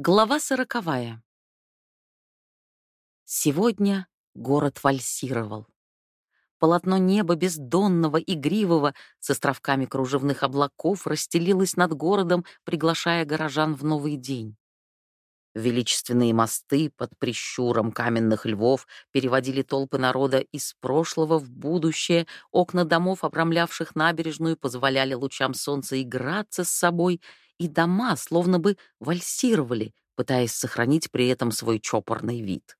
Глава сороковая. Сегодня город вальсировал. Полотно неба бездонного, игривого, с островками кружевных облаков расстелилось над городом, приглашая горожан в новый день. Величественные мосты под прищуром каменных львов переводили толпы народа из прошлого в будущее, окна домов, обрамлявших набережную, позволяли лучам солнца играться с собой — и дома словно бы вальсировали, пытаясь сохранить при этом свой чопорный вид.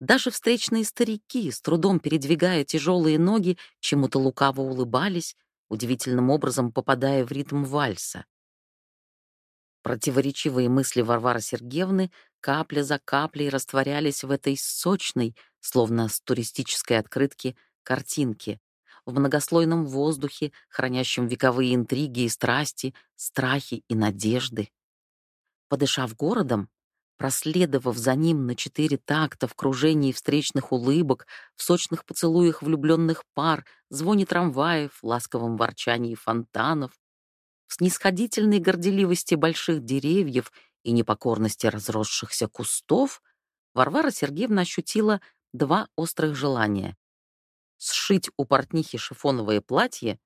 Даже встречные старики, с трудом передвигая тяжелые ноги, чему-то лукаво улыбались, удивительным образом попадая в ритм вальса. Противоречивые мысли Варвары Сергеевны капля за каплей растворялись в этой сочной, словно с туристической открытки, картинке, в многослойном воздухе, хранящем вековые интриги и страсти, страхи и надежды. Подышав городом, проследовав за ним на четыре такта в кружении встречных улыбок, в сочных поцелуях влюбленных пар, звоне трамваев, ласковом ворчании фонтанов, в снисходительной горделивости больших деревьев и непокорности разросшихся кустов, Варвара Сергеевна ощутила два острых желания сшить у портнихи шифоновое платье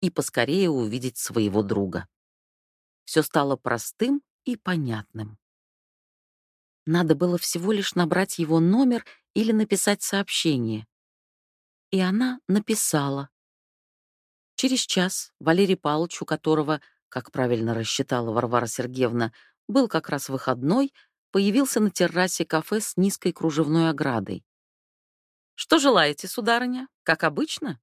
и поскорее увидеть своего друга. Все стало простым и понятным. Надо было всего лишь набрать его номер или написать сообщение. И она написала. Через час Валерий Павлович, у которого, как правильно рассчитала Варвара Сергеевна, был как раз выходной, появился на террасе кафе с низкой кружевной оградой. «Что желаете, сударыня? Как обычно?»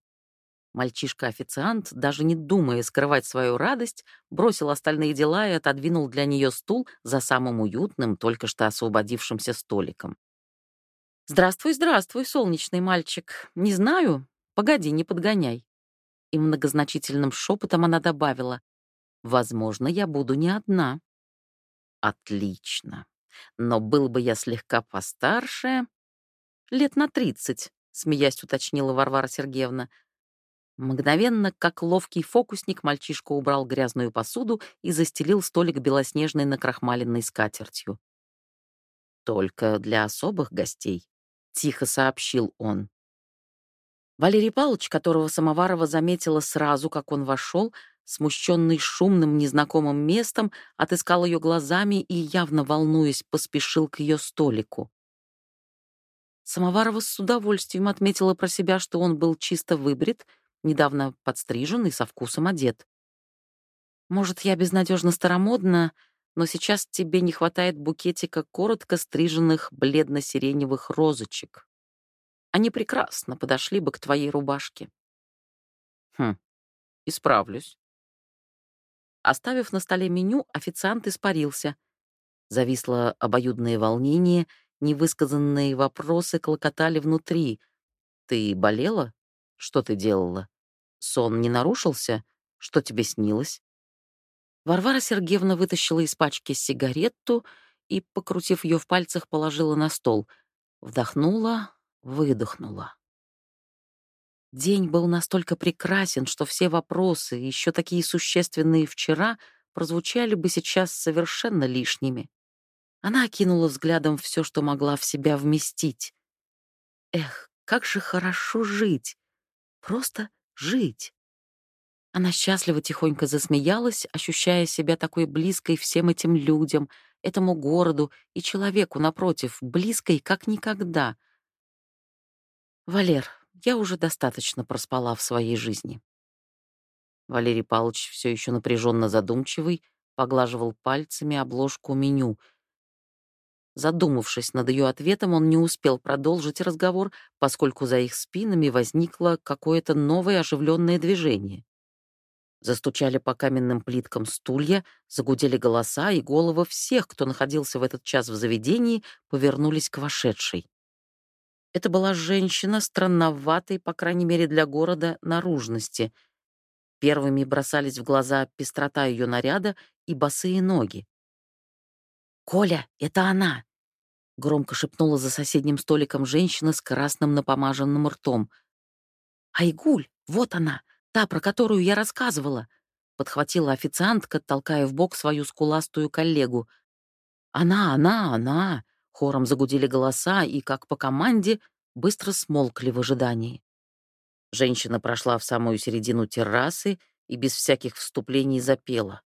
Мальчишка-официант, даже не думая скрывать свою радость, бросил остальные дела и отодвинул для нее стул за самым уютным, только что освободившимся столиком. «Здравствуй, здравствуй, солнечный мальчик. Не знаю. Погоди, не подгоняй». И многозначительным шепотом она добавила, «Возможно, я буду не одна». «Отлично. Но был бы я слегка постарше, Лет на тридцать, смеясь уточнила Варвара Сергеевна. Мгновенно, как ловкий фокусник, мальчишка убрал грязную посуду и застелил столик белоснежной накрахмаленной скатертью. «Только для особых гостей», — тихо сообщил он. Валерий Павлович, которого Самоварова заметила сразу, как он вошел, смущенный шумным незнакомым местом, отыскал ее глазами и, явно волнуясь, поспешил к ее столику. Самоварова с удовольствием отметила про себя, что он был чисто выбрит, недавно подстрижен и со вкусом одет. «Может, я безнадежно старомодна, но сейчас тебе не хватает букетика коротко стриженных бледно-сиреневых розочек. Они прекрасно подошли бы к твоей рубашке». «Хм, исправлюсь». Оставив на столе меню, официант испарился. Зависло обоюдное волнение — Невысказанные вопросы клокотали внутри. «Ты болела? Что ты делала? Сон не нарушился? Что тебе снилось?» Варвара Сергеевна вытащила из пачки сигарету и, покрутив ее в пальцах, положила на стол. Вдохнула, выдохнула. День был настолько прекрасен, что все вопросы, еще такие существенные вчера, прозвучали бы сейчас совершенно лишними. Она окинула взглядом все, что могла в себя вместить. Эх, как же хорошо жить! Просто жить! Она счастливо тихонько засмеялась, ощущая себя такой близкой всем этим людям, этому городу и человеку напротив, близкой, как никогда. «Валер, я уже достаточно проспала в своей жизни». Валерий Павлович, все еще напряженно задумчивый, поглаживал пальцами обложку меню — Задумавшись над ее ответом, он не успел продолжить разговор, поскольку за их спинами возникло какое-то новое оживленное движение. Застучали по каменным плиткам стулья, загудели голоса, и головы всех, кто находился в этот час в заведении, повернулись к вошедшей. Это была женщина странноватой, по крайней мере для города, наружности. Первыми бросались в глаза пестрота ее наряда и босые ноги. «Коля, это она!» Громко шепнула за соседним столиком женщина с красным напомаженным ртом. «Айгуль, вот она, та, про которую я рассказывала», — подхватила официантка, толкая в бок свою скуластую коллегу. Она, она, она!» Хором загудели голоса и, как по команде, быстро смолкли в ожидании. Женщина прошла в самую середину террасы и без всяких вступлений запела.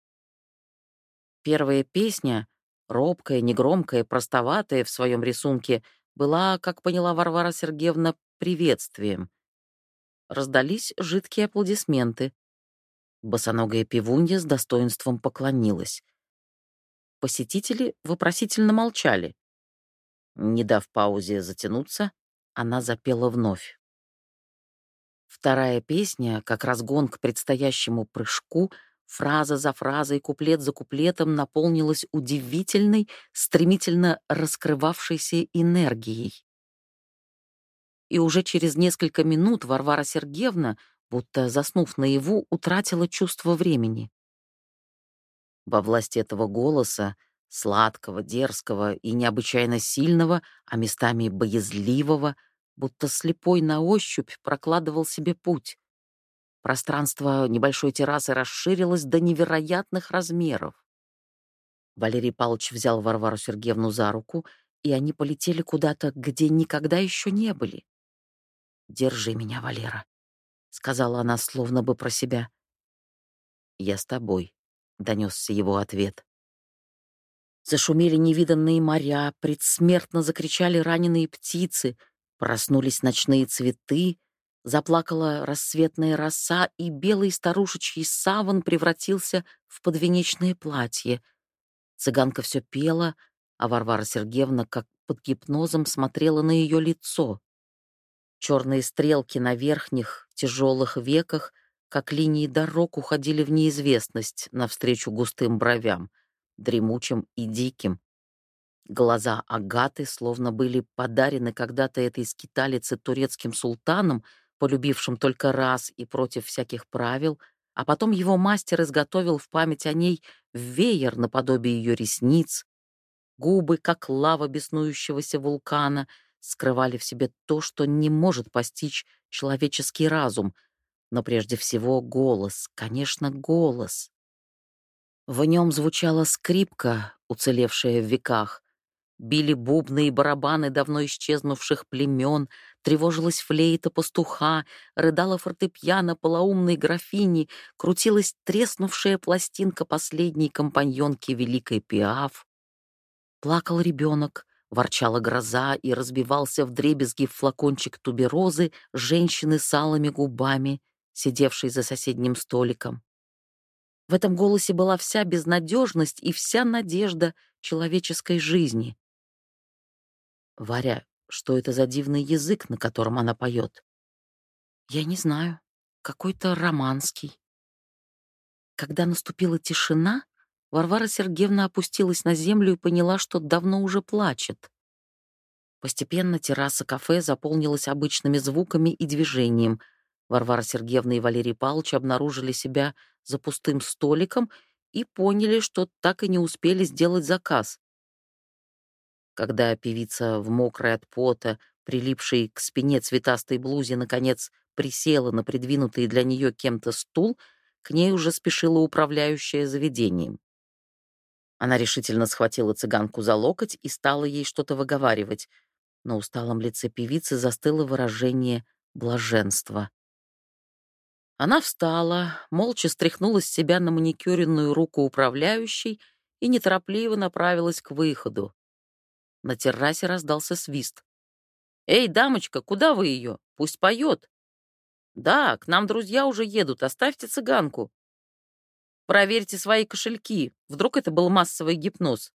Первая песня, робкая, негромкая, простоватая в своем рисунке, была, как поняла Варвара Сергеевна, приветствием. Раздались жидкие аплодисменты. Босоногая пивунья с достоинством поклонилась. Посетители вопросительно молчали. Не дав паузе затянуться, она запела вновь. Вторая песня, как разгон к предстоящему прыжку, фраза за фразой, куплет за куплетом наполнилась удивительной, стремительно раскрывавшейся энергией. И уже через несколько минут Варвара Сергеевна, будто заснув наяву, утратила чувство времени. Во власти этого голоса, сладкого, дерзкого и необычайно сильного, а местами боязливого, будто слепой на ощупь прокладывал себе путь. Пространство небольшой террасы расширилось до невероятных размеров. Валерий Павлович взял Варвару Сергеевну за руку, и они полетели куда-то, где никогда еще не были. «Держи меня, Валера», — сказала она словно бы про себя. «Я с тобой», — донесся его ответ. Зашумели невиданные моря, предсмертно закричали раненые птицы, проснулись ночные цветы, заплакала рассветная роса, и белый старушечий саван превратился в подвенечное платье. Цыганка все пела, а Варвара Сергеевна, как под гипнозом, смотрела на ее лицо. Черные стрелки на верхних, тяжелых веках, как линии дорог, уходили в неизвестность навстречу густым бровям — дремучим и диким. Глаза Агаты словно были подарены когда-то этой скиталице турецким султаном, полюбившим только раз и против всяких правил, а потом его мастер изготовил в память о ней веер наподобие ее ресниц. Губы, как лава беснующегося вулкана, скрывали в себе то, что не может постичь человеческий разум, но прежде всего голос, конечно, голос. В нем звучала скрипка, уцелевшая в веках. Били бубны и барабаны давно исчезнувших племен, тревожилась флейта пастуха, рыдала фортепиано полоумной графини, крутилась треснувшая пластинка последней компаньонки великой Пиаф. Плакал ребенок, ворчала гроза и разбивался в дребезги флакончик туберозы женщины с алыми губами, сидевшей за соседним столиком. В этом голосе была вся безнадежность и вся надежда человеческой жизни. Варя, что это за дивный язык, на котором она поет? Я не знаю. Какой-то романский. Когда наступила тишина, Варвара Сергеевна опустилась на землю и поняла, что давно уже плачет. Постепенно терраса кафе заполнилась обычными звуками и движением — Варвара Сергеевна и Валерий Павлович обнаружили себя за пустым столиком и поняли, что так и не успели сделать заказ. Когда певица в мокрой от пота, прилипшей к спине цветастой блузе, наконец присела на придвинутый для нее кем-то стул, к ней уже спешила управляющая заведением. Она решительно схватила цыганку за локоть и стала ей что-то выговаривать. На усталом лице певицы застыло выражение блаженства. Она встала, молча стряхнула с себя на маникюренную руку управляющей и неторопливо направилась к выходу. На террасе раздался свист. «Эй, дамочка, куда вы ее? Пусть поет!» «Да, к нам друзья уже едут, оставьте цыганку!» «Проверьте свои кошельки, вдруг это был массовый гипноз!»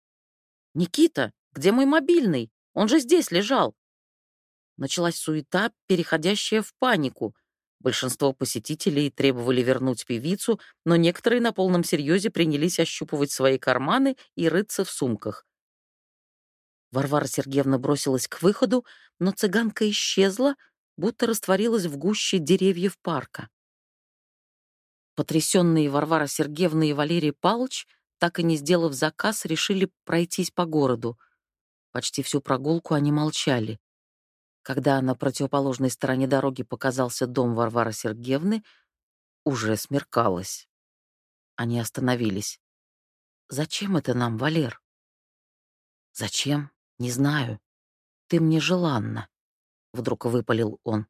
«Никита, где мой мобильный? Он же здесь лежал!» Началась суета, переходящая в панику — Большинство посетителей требовали вернуть певицу, но некоторые на полном серьезе принялись ощупывать свои карманы и рыться в сумках. Варвара Сергеевна бросилась к выходу, но цыганка исчезла, будто растворилась в гуще деревьев парка. Потрясенные Варвара Сергеевна и Валерий Павлович, так и не сделав заказ, решили пройтись по городу. Почти всю прогулку они молчали. Когда на противоположной стороне дороги показался дом Варвары Сергеевны, уже смеркалось. Они остановились. «Зачем это нам, Валер?» «Зачем? Не знаю. Ты мне желанна», — вдруг выпалил он.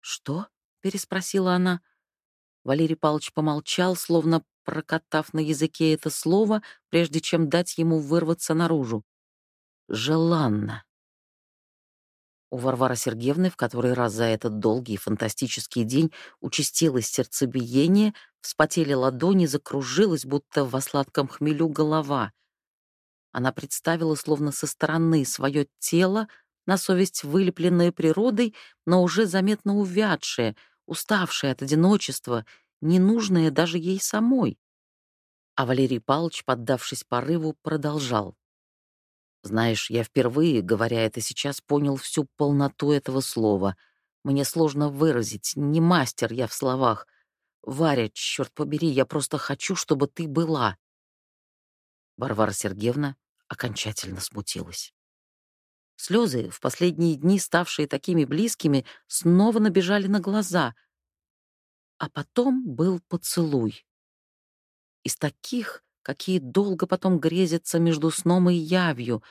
«Что?» — переспросила она. Валерий Павлович помолчал, словно прокатав на языке это слово, прежде чем дать ему вырваться наружу. «Желанно». У Варвары Сергеевны в который раз за этот долгий фантастический день участилось сердцебиение, вспотели ладони, закружилась, будто во сладком хмелю голова. Она представила словно со стороны свое тело, на совесть вылепленное природой, но уже заметно увядшее, уставшее от одиночества, ненужное даже ей самой. А Валерий Павлович, поддавшись порыву, продолжал. Знаешь, я впервые, говоря это сейчас, понял всю полноту этого слова. Мне сложно выразить, не мастер я в словах. Варя, черт побери, я просто хочу, чтобы ты была. Варвара Сергеевна окончательно смутилась. Слезы, в последние дни ставшие такими близкими, снова набежали на глаза. А потом был поцелуй. Из таких, какие долго потом грезятся между сном и явью,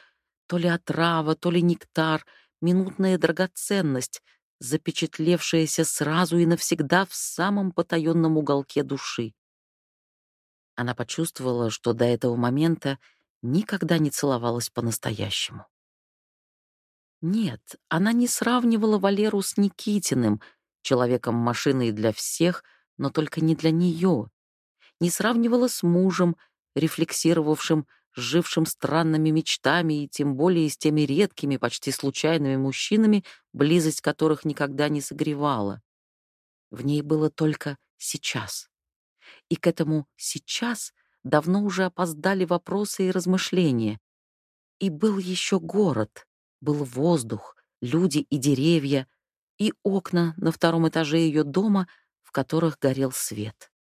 то ли отрава, то ли нектар, минутная драгоценность, запечатлевшаяся сразу и навсегда в самом потаенном уголке души. Она почувствовала, что до этого момента никогда не целовалась по-настоящему. Нет, она не сравнивала Валеру с Никитиным, человеком-машиной для всех, но только не для нее. Не сравнивала с мужем, рефлексировавшим, жившим странными мечтами и тем более с теми редкими, почти случайными мужчинами, близость которых никогда не согревала. В ней было только сейчас. И к этому «сейчас» давно уже опоздали вопросы и размышления. И был еще город, был воздух, люди и деревья, и окна на втором этаже ее дома, в которых горел свет.